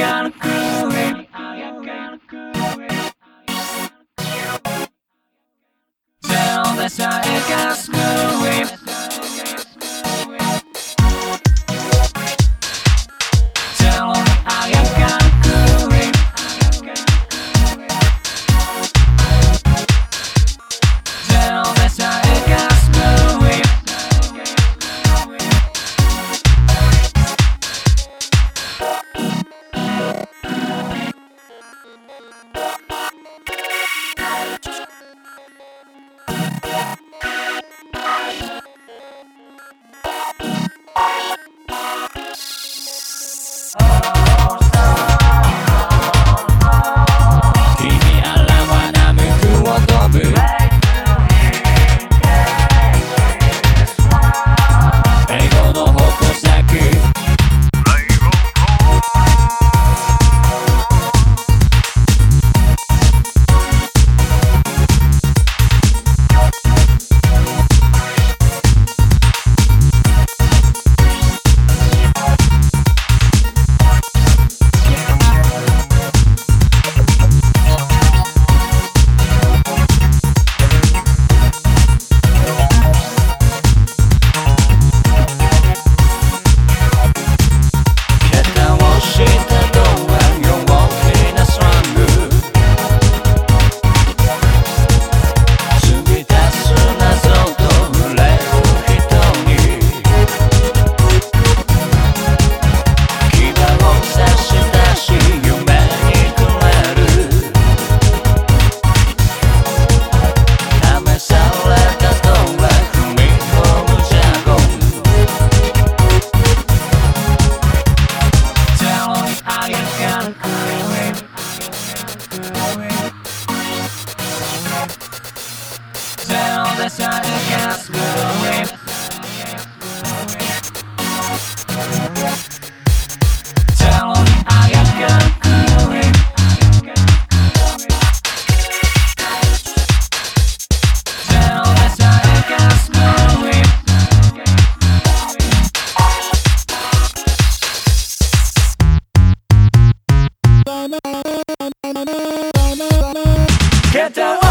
gotta groove it. Gotta. Don't